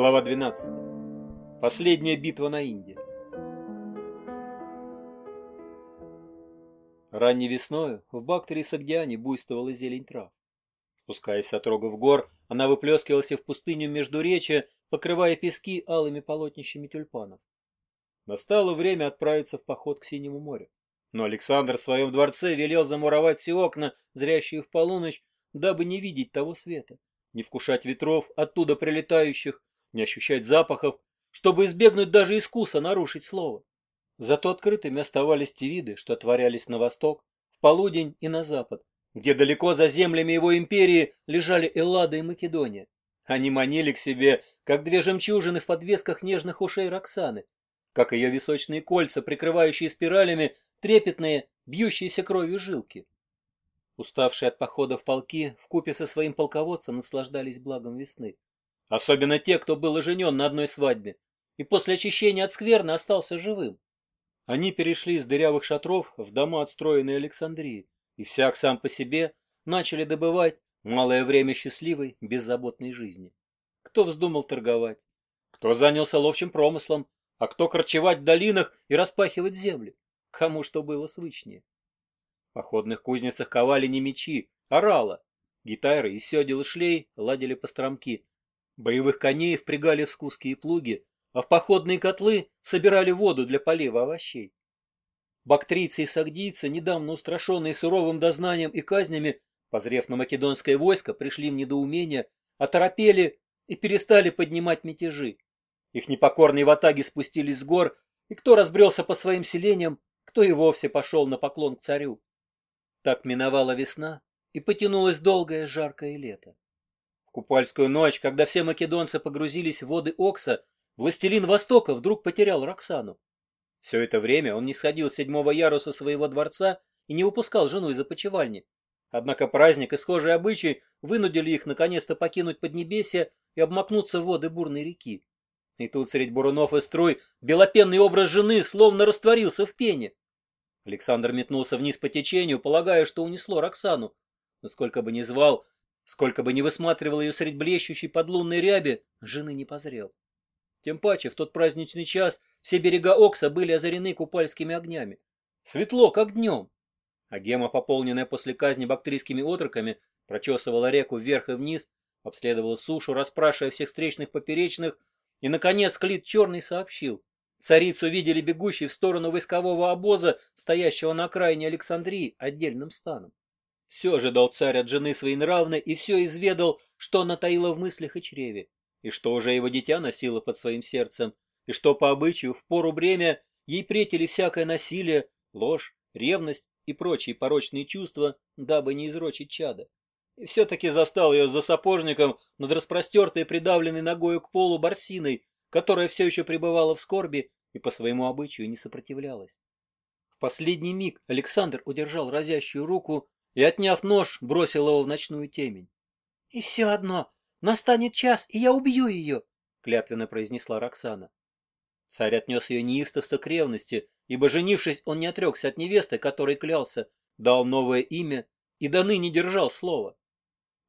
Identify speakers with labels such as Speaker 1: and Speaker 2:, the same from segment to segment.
Speaker 1: Глава 12. Последняя битва на Инде. Ранней весной в Бактрии Сагдиане буйствовала зелень трав. Спускаясь от рогов гор, она выплескивалась в пустыню Междуречия, покрывая пески алыми полотнищами тюльпанов. Настало время отправиться в поход к Синему морю. Но Александр в своем дворце велел замуровать все окна, зрящие в полуночь, дабы не видеть того света, не вкушать ветров, оттуда прилетающих, не ощущать запахов, чтобы избегнуть даже искуса нарушить слово. Зато открытыми оставались те виды, что творялись на восток, в полудень и на запад, где далеко за землями его империи лежали Эллада и Македония. Они манили к себе, как две жемчужины в подвесках нежных ушей Роксаны, как ее височные кольца, прикрывающие спиралями трепетные, бьющиеся кровью жилки. Уставшие от похода в полки, в купе со своим полководцем наслаждались благом весны. Особенно те, кто был оженен на одной свадьбе и после очищения от скверны остался живым. Они перешли из дырявых шатров в дома, отстроенные Александрии, и всяк сам по себе начали добывать малое время счастливой, беззаботной жизни. Кто вздумал торговать, кто занялся ловчим промыслом, а кто корчевать в долинах и распахивать земли, кому что было свычнее. В походных кузницах ковали не мечи, а рала. Гитары и седел шлей ладили постромки, Боевых коней впрягали в скузкие плуги, а в походные котлы собирали воду для полива овощей. Бактрийцы и сагдийцы, недавно устрашенные суровым дознанием и казнями, позрев на македонское войско, пришли в недоумение, оторопели и перестали поднимать мятежи. Их непокорные ватаги спустились с гор, и кто разбрелся по своим селениям, кто и вовсе пошел на поклон к царю. Так миновала весна, и потянулось долгое жаркое лето. Купальскую ночь, когда все македонцы погрузились в воды Окса, властелин Востока вдруг потерял Роксану. Все это время он не сходил с седьмого яруса своего дворца и не выпускал жену из опочивальни. Однако праздник и схожие обычаи вынудили их наконец-то покинуть Поднебесье и обмакнуться в воды бурной реки. И тут средь бурунов и струй белопенный образ жены словно растворился в пене. Александр метнулся вниз по течению, полагая, что унесло Роксану. Но сколько бы ни звал, Сколько бы ни высматривал ее средь блещущей подлунной ряби, жены не позрел. Тем паче в тот праздничный час все берега Окса были озарены купальскими огнями. Светло, как днем. А гема, пополненная после казни бактрийскими отроками, прочесывала реку вверх и вниз, обследовала сушу, расспрашивая всех встречных поперечных, и, наконец, Клит Черный сообщил. Царицу видели бегущей в сторону войскового обоза, стоящего на окраине Александрии отдельным станом. Все ожидал царь от жены своей нравной и все изведал, что она таила в мыслях и чреве, и что уже его дитя носило под своим сердцем, и что по обычаю в пору бремя ей претели всякое насилие, ложь, ревность и прочие порочные чувства, дабы не изрочить чада. И все-таки застал ее за сапожником над распростертой и придавленной ногою к полу барсиной, которая все еще пребывала в скорби и по своему обычаю не сопротивлялась. В последний миг Александр удержал разящую руку и, отняв нож, бросил его в ночную темень. — И все одно, настанет час, и я убью ее, — клятвенно произнесла Роксана. Царь отнес ее неистовство к ревности, ибо, женившись, он не отрекся от невесты, которой клялся, дал новое имя и до ныне держал слово.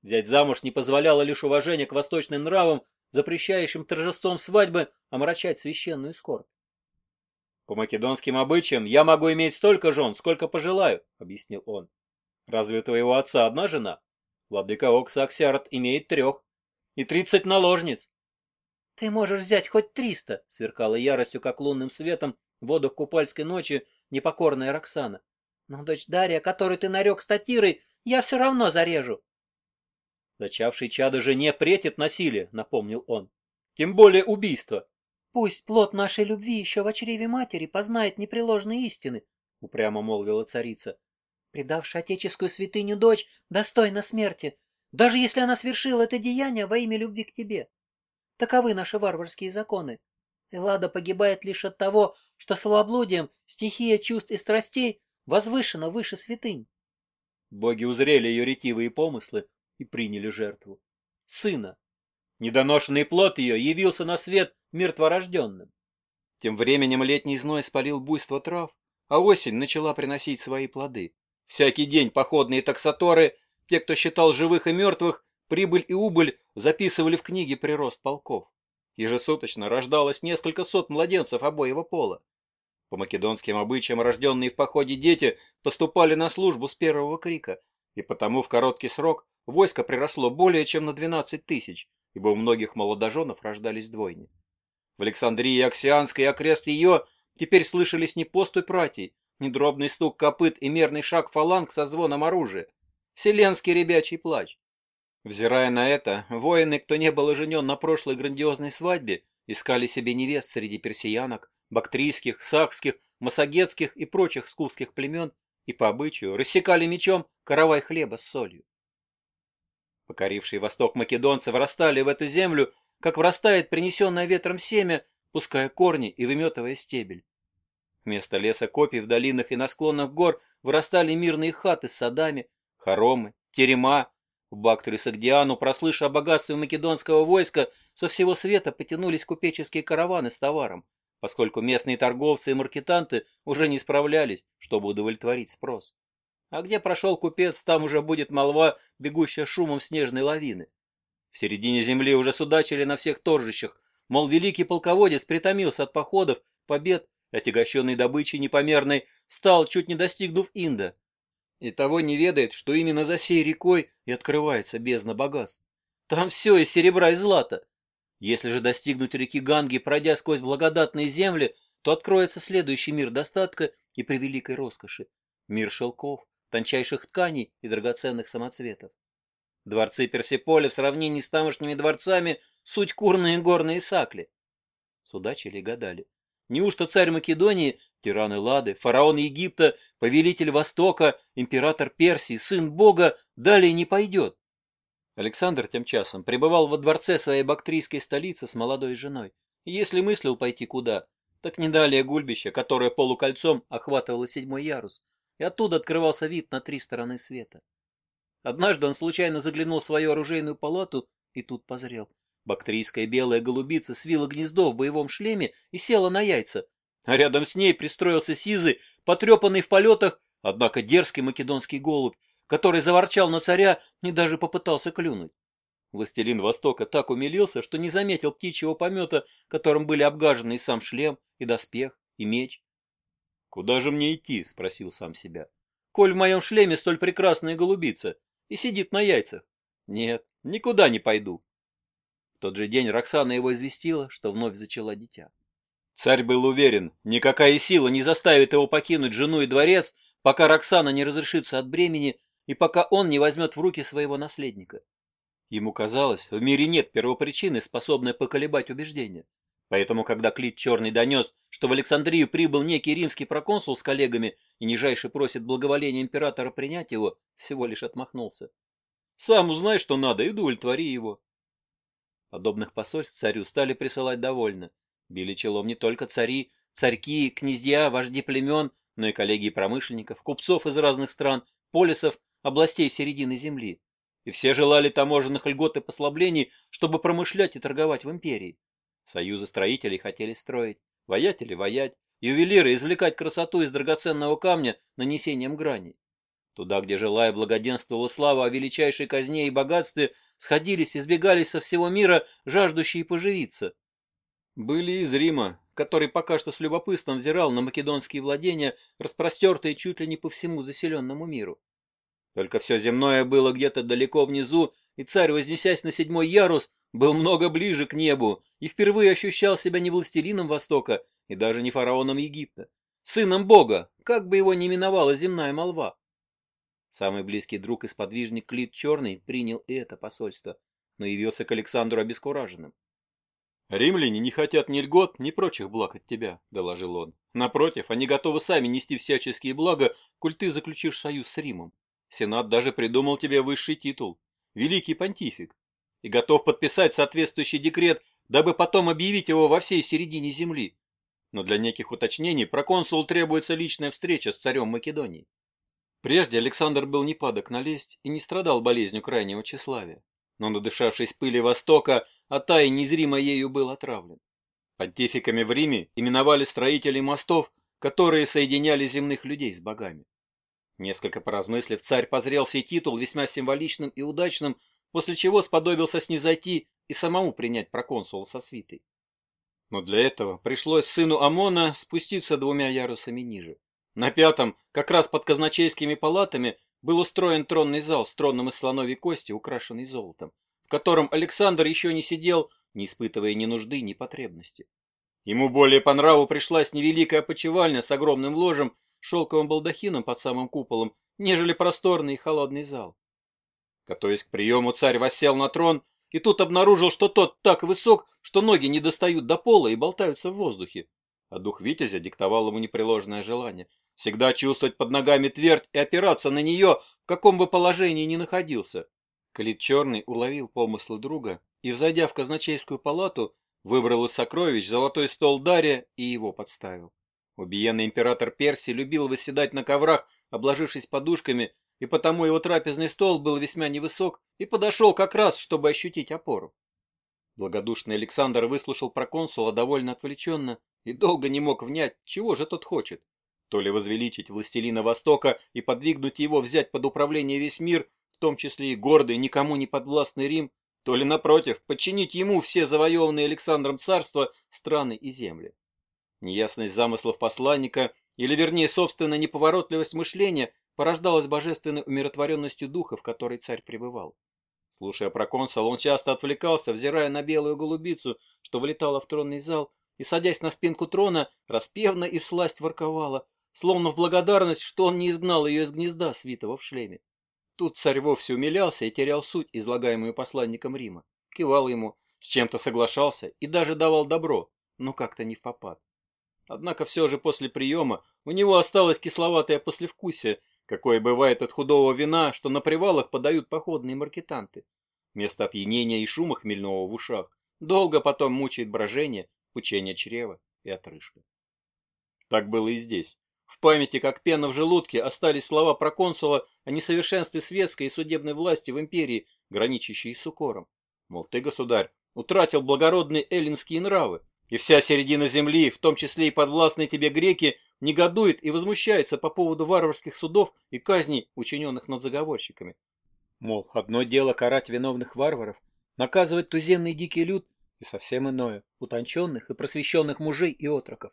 Speaker 1: Взять замуж не позволяло лишь уважение к восточным нравам, запрещающим торжеством свадьбы омрачать священную скорбь. «По македонским обычаям я могу иметь столько жен, сколько пожелаю», — объяснил он. Разве у твоего отца одна жена? Владыка Оксаксиарт имеет трех. И тридцать наложниц. Ты можешь взять хоть триста, сверкала яростью, как лунным светом, в водах купальской ночи непокорная Роксана. Но дочь Дарья, которую ты нарек статирой, я все равно зарежу. Зачавший чадо жене претит насилие, напомнил он. Тем более убийство. Пусть плод нашей любви еще в очреве матери познает непреложные истины, упрямо молвила царица предавший отеческую святыню дочь, достойна смерти, даже если она свершила это деяние во имя любви к тебе. Таковы наши варварские законы. Эллада погибает лишь от того, что словоблудием стихия чувств и страстей возвышена выше святынь. Боги узрели ее ретивые помыслы и приняли жертву. Сына. Недоношенный плод ее явился на свет мертворожденным. Тем временем летний зной спалил буйство трав, а осень начала приносить свои плоды. Всякий день походные таксаторы, те, кто считал живых и мертвых, прибыль и убыль записывали в книге прирост полков. Ежесуточно рождалось несколько сот младенцев обоего пола. По македонским обычаям рожденные в походе дети поступали на службу с первого крика, и потому в короткий срок войско приросло более чем на 12 тысяч, ибо у многих молодоженов рождались двойни. В Александрии Аксианской и окрест ее теперь слышались не поступь ратей, недробный стук копыт и мерный шаг фаланг со звоном оружия. Вселенский ребячий плач. Взирая на это, воины, кто не был оженен на прошлой грандиозной свадьбе, искали себе невест среди персиянок, бактрийских, сахских, массагетских и прочих скуфских племен и по обычаю рассекали мечом каравай хлеба с солью. Покоривший восток македонцы врастали в эту землю, как врастает принесенное ветром семя, пуская корни и выметывая стебель. Вместо леса копий в долинах и на склонах гор вырастали мирные хаты с садами, хоромы, терема. В Бактрис и к Диану, прослыша о богатстве македонского войска, со всего света потянулись купеческие караваны с товаром, поскольку местные торговцы и маркетанты уже не справлялись, чтобы удовлетворить спрос. А где прошел купец, там уже будет молва, бегущая шумом снежной лавины. В середине земли уже судачили на всех торжищах, мол, великий полководец притомился от походов, побед отягощенный добычей непомерной, встал, чуть не достигнув Инда. И того не ведает, что именно за сей рекой и открывается бездна богатств. Там все из серебра и злата. Если же достигнуть реки Ганги, пройдя сквозь благодатные земли, то откроется следующий мир достатка и превеликой роскоши. Мир шелков, тончайших тканей и драгоценных самоцветов. Дворцы Персиполя в сравнении с тамошними дворцами суть курные горные сакли. Судачили и гадали. Неужто царь Македонии, тиран Лады, фараон Египта, повелитель Востока, император Персии, сын Бога, далее не пойдет? Александр тем часом пребывал во дворце своей бактрийской столицы с молодой женой. Если мыслил пойти куда, так не далее гульбища, которое полукольцом охватывало седьмой ярус, и оттуда открывался вид на три стороны света. Однажды он случайно заглянул в свою оружейную палату и тут позрел — Бактрийская белая голубица свила гнездо в боевом шлеме и села на яйца. А рядом с ней пристроился Сизы, потрепанный в полетах, однако дерзкий македонский голубь, который заворчал на царя и даже попытался клюнуть. Властелин Востока так умилился, что не заметил птичьего помета, которым были обгажены и сам шлем, и доспех, и меч. «Куда же мне идти?» — спросил сам себя. «Коль в моем шлеме столь прекрасная голубица и сидит на яйцах». «Нет, никуда не пойду тот же день Роксана его известила, что вновь зачала дитя. Царь был уверен, никакая сила не заставит его покинуть жену и дворец, пока Роксана не разрешится от бремени и пока он не возьмет в руки своего наследника. Ему казалось, в мире нет первопричины, способной поколебать убеждения. Поэтому, когда Клит Черный донес, что в Александрию прибыл некий римский проконсул с коллегами и нижайше просит благоволения императора принять его, всего лишь отмахнулся. «Сам узнай, что надо, и удовлетвори его». Подобных посольств царю стали присылать довольно. Били челом не только цари, царьки, князья, вожди племен, но и коллеги промышленников, купцов из разных стран, полисов, областей середины земли. И все желали таможенных льгот и послаблений, чтобы промышлять и торговать в империи. Союзы строителей хотели строить, воятели воять, ювелиры извлекать красоту из драгоценного камня нанесением грани. Туда, где жила и благоденствовала слава о величайшей казне и богатстве – сходились и сбегались со всего мира, жаждущие поживиться. Были из Рима, который пока что с любопытством взирал на македонские владения, распростертые чуть ли не по всему заселенному миру. Только все земное было где-то далеко внизу, и царь, вознесясь на седьмой ярус, был много ближе к небу и впервые ощущал себя не властелином Востока и даже не фараоном Египта, сыном Бога, как бы его ни миновала земная молва. Самый близкий друг и сподвижник Клит Черный принял и это посольство, но явился к Александру обескураженным. «Римляне не хотят ни льгот, ни прочих благ от тебя», — доложил он. «Напротив, они готовы сами нести всяческие блага, коль ты заключишь союз с Римом. Сенат даже придумал тебе высший титул — Великий Понтифик, и готов подписать соответствующий декрет, дабы потом объявить его во всей середине земли. Но для неких уточнений проконсулу требуется личная встреча с царем Македонии. Прежде Александр был не падок на лесть и не страдал болезнью крайнего тщеславия, но, надышавшись пыли Востока, а Атай незримо ею был отравлен. Понтификами в Риме именовали строителей мостов, которые соединяли земных людей с богами. Несколько поразмыслив, царь позрел сей титул весьма символичным и удачным, после чего сподобился снизойти и самому принять проконсула со свитой. Но для этого пришлось сыну Амона спуститься двумя ярусами ниже. На пятом, как раз под казначейскими палатами, был устроен тронный зал с троном из слоновой кости, украшенный золотом, в котором Александр еще не сидел, не испытывая ни нужды, ни потребности. Ему более по нраву пришлась невеликая почевальня с огромным ложем, шелковым балдахином под самым куполом, нежели просторный и холодный зал. Готовясь к приему, царь воссел на трон и тут обнаружил, что тот так высок, что ноги не достают до пола и болтаются в воздухе а дух Витязя диктовал ему непреложное желание всегда чувствовать под ногами твердь и опираться на нее, в каком бы положении ни находился. Клит Черный уловил помыслы друга и, взойдя в казначейскую палату, выбрал из сокровищ золотой стол Дария и его подставил. Убиенный император Персии любил выседать на коврах, обложившись подушками, и потому его трапезный стол был весьма невысок и подошел как раз, чтобы ощутить опору. Благодушный Александр выслушал проконсула довольно отвлеченно и долго не мог внять, чего же тот хочет. То ли возвеличить властелина Востока и подвигнуть его взять под управление весь мир, в том числе и гордый, никому не подвластный Рим, то ли, напротив, подчинить ему все завоеванные Александром царства, страны и земли. Неясность замыслов посланника, или вернее, собственно, неповоротливость мышления, порождалась божественной умиротворенностью духа, в которой царь пребывал. Слушая про консул, он часто отвлекался, взирая на белую голубицу, что вылетала в тронный зал, и, садясь на спинку трона, распевно и сласть ворковала, словно в благодарность, что он не изгнал ее из гнезда, свитого в шлеме. Тут царь вовсе умилялся и терял суть, излагаемую посланником Рима. Кивал ему, с чем-то соглашался и даже давал добро, но как-то не в попад. Однако все же после приема у него осталось кисловатое послевкусие, какое бывает от худого вина, что на привалах подают походные маркетанты. Место опьянения и шума хмельного в ушах долго потом мучает брожение пучение чрева и отрыжка. Так было и здесь. В памяти, как пена в желудке, остались слова проконсула о несовершенстве светской и судебной власти в империи, граничащей с укором. Мол, ты, государь, утратил благородные эллинские нравы, и вся середина земли, в том числе и подвластные тебе греки, негодует и возмущается по поводу варварских судов и казней, учиненных над заговорщиками. Мол, одно дело карать виновных варваров, наказывать туземный дикий люд, и совсем иное – утонченных и просвещенных мужей и отроков.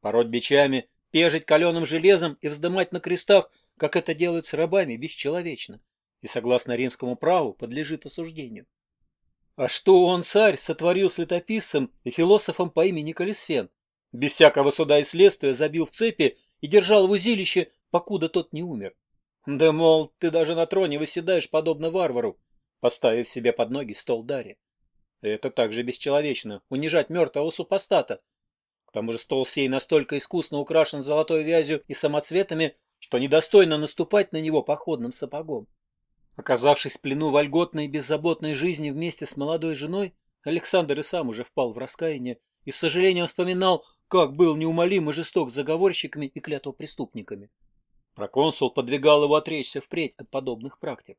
Speaker 1: Пороть бичами, пежить каленым железом и вздымать на крестах, как это делают с рабами, бесчеловечно, и, согласно римскому праву, подлежит осуждению. А что он, царь, сотворил с летописцем и философом по имени Калисфен? Без всякого суда и следствия забил в цепи и держал в узилище, покуда тот не умер. Да, мол, ты даже на троне выседаешь, подобно варвару, поставив себе под ноги стол Дарья. Это также бесчеловечно – унижать мертвого супостата. К тому же стол сей настолько искусно украшен золотой вязью и самоцветами, что недостойно наступать на него походным сапогом. Оказавшись в плену вольготной и беззаботной жизни вместе с молодой женой, Александр и сам уже впал в раскаяние и с сожалением вспоминал, как был неумолим и жесток заговорщиками и клятвопреступниками. Проконсул подвигал его отречься впредь от подобных практик.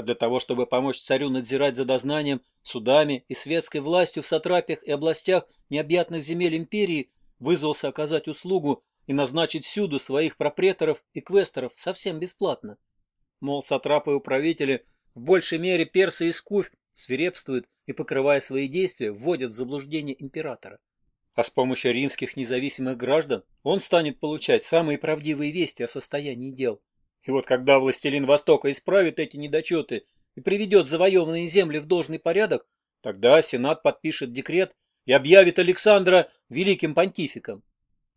Speaker 1: А для того, чтобы помочь царю надзирать за дознанием, судами и светской властью в сатрапиях и областях необъятных земель империи, вызвался оказать услугу и назначить всюду своих пропреторов и квесторов совсем бесплатно. Мол, сатрапы и управители в большей мере персы и скуфь свирепствуют и, покрывая свои действия, вводят в заблуждение императора. А с помощью римских независимых граждан он станет получать самые правдивые вести о состоянии дел. И вот когда властелин Востока исправит эти недочеты и приведет завоеванные земли в должный порядок, тогда Сенат подпишет декрет и объявит Александра великим понтификом.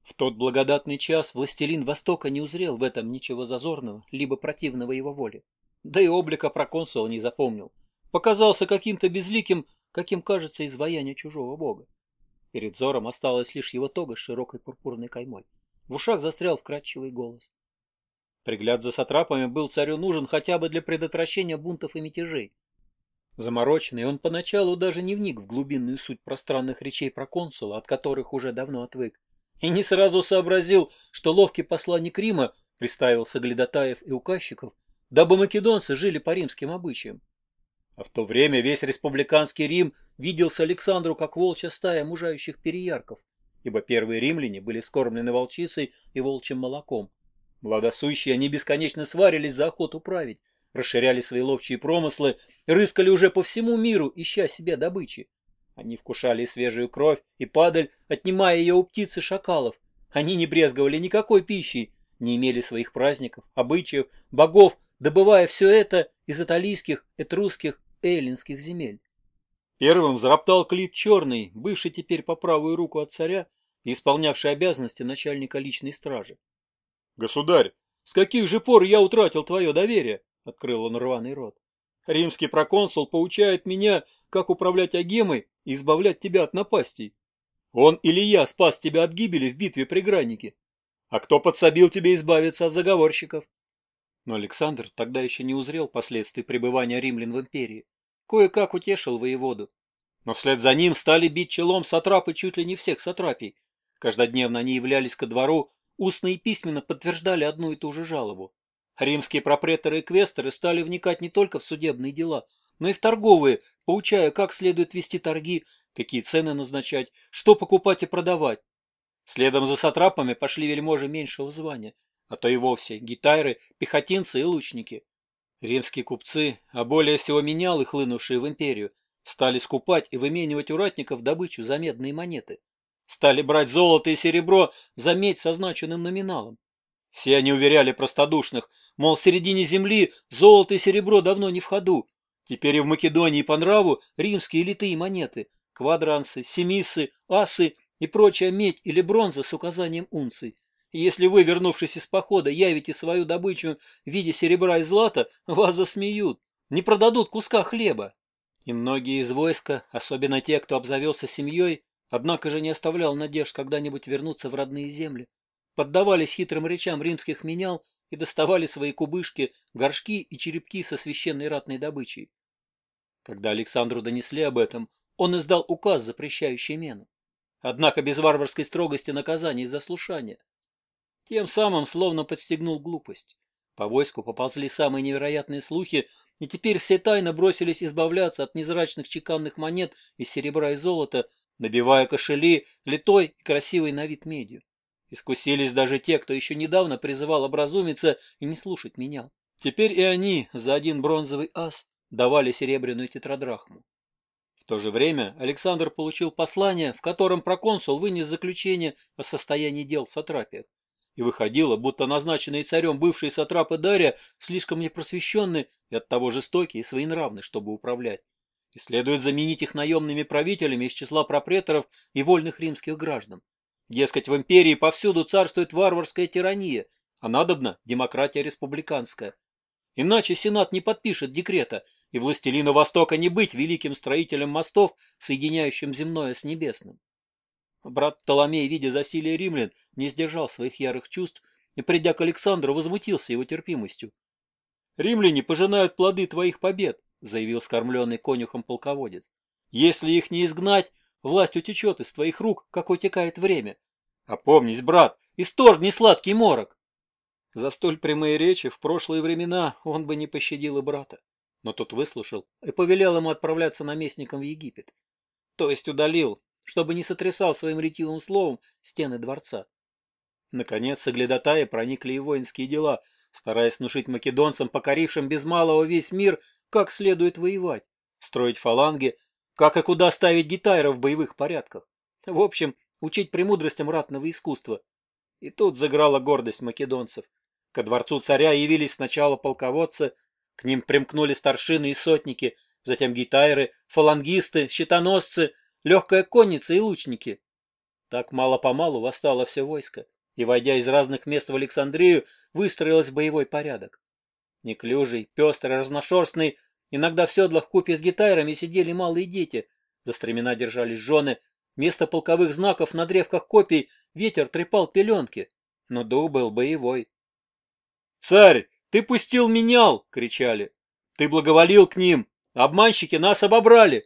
Speaker 1: В тот благодатный час властелин Востока не узрел в этом ничего зазорного, либо противного его воле. Да и облика проконсула не запомнил. Показался каким-то безликим, каким кажется изваяние чужого бога. Перед взором осталась лишь его тога с широкой пурпурной каймой. В ушах застрял вкрадчивый голос. Пригляд за сатрапами был царю нужен хотя бы для предотвращения бунтов и мятежей. Замороченный, он поначалу даже не вник в глубинную суть пространных речей про консула, от которых уже давно отвык, и не сразу сообразил, что ловкий посланник Рима приставился Гледотаев и указчиков, дабы македонцы жили по римским обычаям. А в то время весь республиканский Рим виделся Александру как волчья стая мужающих переярков, ибо первые римляне были скормлены волчицей и волчьим молоком. Владосущие они бесконечно сварились за охоту править, расширяли свои ловчие промыслы, рыскали уже по всему миру, ища себе добычи. Они вкушали свежую кровь и падаль, отнимая ее у птиц и шакалов. Они не брезговали никакой пищей, не имели своих праздников, обычаев, богов, добывая все это из италийских, этрусских, эллинских земель. Первым зароптал Клит Черный, бывший теперь по правую руку от царя и исполнявший обязанности начальника личной стражи. «Государь, с каких же пор я утратил твое доверие?» – открыл он рваный рот. «Римский проконсул поучает меня, как управлять агемой и избавлять тебя от напастей. Он или я спас тебя от гибели в битве при Гранике. А кто подсобил тебе избавиться от заговорщиков?» Но Александр тогда еще не узрел последствий пребывания римлян в империи. Кое-как утешил воеводу. Но вслед за ним стали бить челом сатрапы чуть ли не всех сатрапий. Каждодневно они являлись ко двору Устно и письменно подтверждали одну и ту же жалобу. Римские пропреторы и квесторы стали вникать не только в судебные дела, но и в торговые, получая, как следует вести торги, какие цены назначать, что покупать и продавать. Следом за сатрапами пошли вельможи меньшего звания, а то и вовсе гитайры, пехотинцы и лучники. Римские купцы, а более всего менялы, хлынувшие в империю, стали скупать и выменивать у ратников добычу за медные монеты. Стали брать золото и серебро, за медь со значенным номиналом. Все они уверяли простодушных, мол, в середине земли золото и серебро давно не в ходу. Теперь и в Македонии по нраву римские литые монеты, квадрансы, семисы, асы и прочая медь или бронза с указанием унций. И если вы, вернувшись из похода, явите свою добычу в виде серебра и злата, вас засмеют, не продадут куска хлеба. И многие из войска, особенно те, кто обзавелся семьей, однако же не оставлял надежд когда-нибудь вернуться в родные земли. Поддавались хитрым речам римских менял и доставали свои кубышки, горшки и черепки со священной ратной добычей. Когда Александру донесли об этом, он издал указ, запрещающий мену. Однако без варварской строгости наказания и заслушания. Тем самым словно подстегнул глупость. По войску поползли самые невероятные слухи, и теперь все тайно бросились избавляться от незрачных чеканных монет из серебра и золота, набивая кошели литой и красивой на вид медью. Искусились даже те, кто еще недавно призывал образумиться и не слушать меня. Теперь и они за один бронзовый ас давали серебряную тетрадрахму. В то же время Александр получил послание, в котором проконсул вынес заключение о состоянии дел сатрапия. И выходило, будто назначенные царем бывшие сатрапы Дария слишком непросвещенны и оттого жестокие и своенравны, чтобы управлять. И Следует заменить их наемными правителями из числа пропреторов и вольных римских граждан. Дескать, в империи повсюду царствует варварская тирания, а надобна демократия республиканская. Иначе Сенат не подпишет декрета, и властелина Востока не быть великим строителем мостов, соединяющим земное с небесным. Брат Толомей, видя засилие римлян, не сдержал своих ярых чувств и, придя к Александру, возмутился его терпимостью. «Римляне пожинают плоды твоих побед, заявил скормленный конюхом полководец. «Если их не изгнать, власть утечет из твоих рук, как утекает время. Опомнись, брат, исторгни сладкий морок!» За столь прямые речи в прошлые времена он бы не пощадил и брата. Но тот выслушал и повелел ему отправляться наместником в Египет. То есть удалил, чтобы не сотрясал своим ретивым словом стены дворца. Наконец, соглядатая проникли и воинские дела, стараясь внушить македонцам, покорившим без малого весь мир, как следует воевать, строить фаланги, как и куда ставить гитайра в боевых порядках. В общем, учить премудростям ратного искусства. И тут заграла гордость македонцев. Ко дворцу царя явились сначала полководцы, к ним примкнули старшины и сотники, затем гитайры, фалангисты, щитоносцы, легкая конница и лучники. Так мало-помалу восстало все войско, и, войдя из разных мест в Александрию, выстроилось боевой порядок. Неклюжий, пестрый, разношерстный, Иногда в седлах купе с гитарами сидели малые дети. За стремена держались жены. Вместо полковых знаков на древках копий ветер трепал пеленки. Но дух был боевой. «Царь, ты пустил менял!» — кричали. «Ты благоволил к ним! Обманщики нас обобрали!»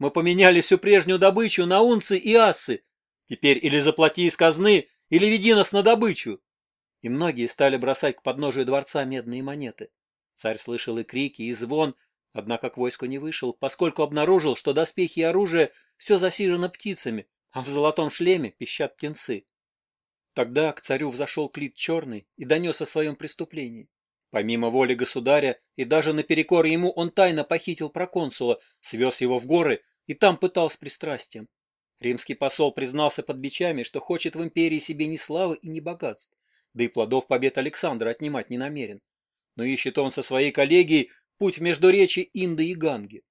Speaker 1: «Мы поменяли всю прежнюю добычу на унцы и ассы. Теперь или заплати из казны, или веди нас на добычу!» И многие стали бросать к подножию дворца медные монеты. Царь слышал и крики, и звон, однако к войску не вышел, поскольку обнаружил, что доспехи и оружие все засижено птицами, а в золотом шлеме пищат птенцы. Тогда к царю взошел Клит Черный и донес о своем преступлении. Помимо воли государя, и даже наперекор ему он тайно похитил проконсула, свез его в горы и там пытал с пристрастием. Римский посол признался под бичами, что хочет в империи себе ни славы и ни богатств, да и плодов побед Александра отнимать не намерен но ищет он со своей коллегией путь в междуречи Инды и Ганги.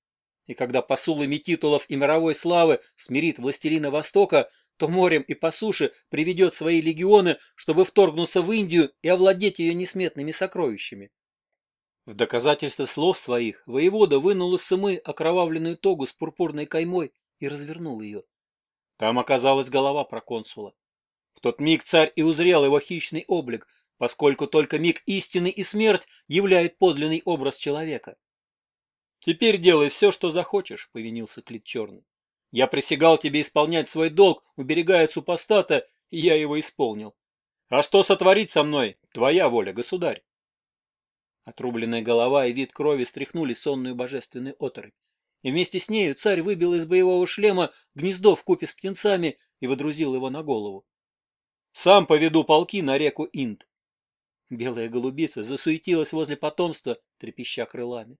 Speaker 1: И когда посулами титулов и мировой славы смирит властелина Востока, то морем и по суше приведет свои легионы, чтобы вторгнуться в Индию и овладеть ее несметными сокровищами. В доказательство слов своих воевода вынул из сумы окровавленную тогу с пурпурной каймой и развернул ее. Там оказалась голова проконсула. В тот миг царь и узрел его хищный облик — поскольку только миг истины и смерть являют подлинный образ человека. «Теперь делай все, что захочешь», — повинился Клит Черный. «Я присягал тебе исполнять свой долг, уберегая супостата, и я его исполнил. А что сотворить со мной? Твоя воля, государь!» Отрубленная голова и вид крови стряхнули сонную божественную оторопь. И вместе с нею царь выбил из боевого шлема гнездо в купе с птенцами и водрузил его на голову. «Сам поведу полки на реку Инд. Белая голубица засуетилась возле потомства, трепеща крылами.